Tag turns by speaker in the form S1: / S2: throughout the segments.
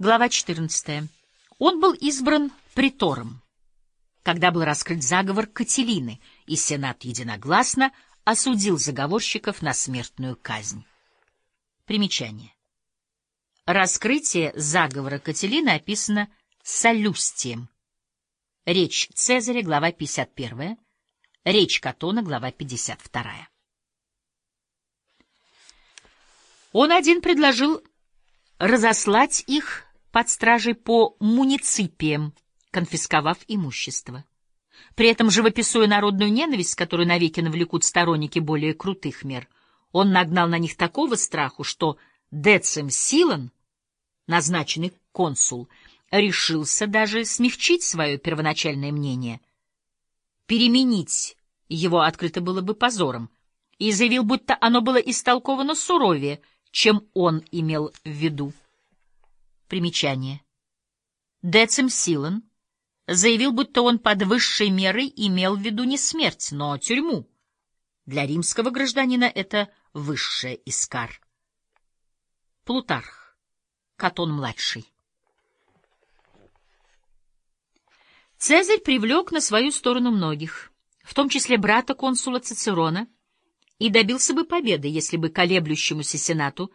S1: Глава 14. Он был избран притором, когда был раскрыт заговор Кателины, и Сенат единогласно осудил заговорщиков на смертную казнь. Примечание. Раскрытие заговора Кателины описано солюстием. Речь Цезаря, глава 51, речь Катона, глава 52. Он один предложил разослать их под стражей по муниципиям, конфисковав имущество. При этом, живописуя народную ненависть, которую навеки навлекут сторонники более крутых мер, он нагнал на них такого страху, что Децим Силан, назначенный консул, решился даже смягчить свое первоначальное мнение. Переменить его открыто было бы позором, и заявил, будто оно было истолковано суровее — чем он имел в виду. Примечание. Децим Силан заявил, будто он под высшей мерой имел в виду не смерть, но тюрьму. Для римского гражданина это высшая искар. Плутарх. Катон-младший. Цезарь привлек на свою сторону многих, в том числе брата консула Цицерона, и добился бы победы, если бы колеблющемуся Сенату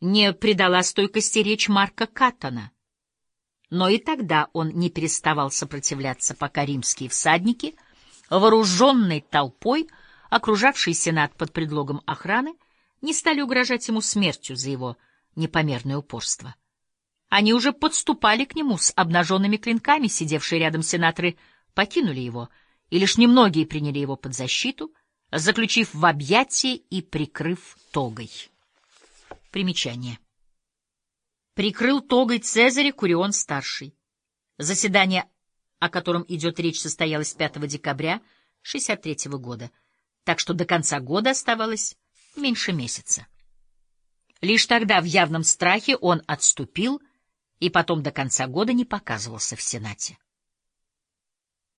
S1: не придала стойкости речь Марка Каттона. Но и тогда он не переставал сопротивляться, пока римские всадники, вооруженной толпой, окружавшие Сенат под предлогом охраны, не стали угрожать ему смертью за его непомерное упорство. Они уже подступали к нему с обнаженными клинками, сидевшие рядом сенаторы покинули его, и лишь немногие приняли его под защиту — заключив в объятии и прикрыв тогой. Примечание. Прикрыл тогой Цезаря Курион-старший. Заседание, о котором идет речь, состоялось 5 декабря 63 года, так что до конца года оставалось меньше месяца. Лишь тогда в явном страхе он отступил и потом до конца года не показывался в Сенате.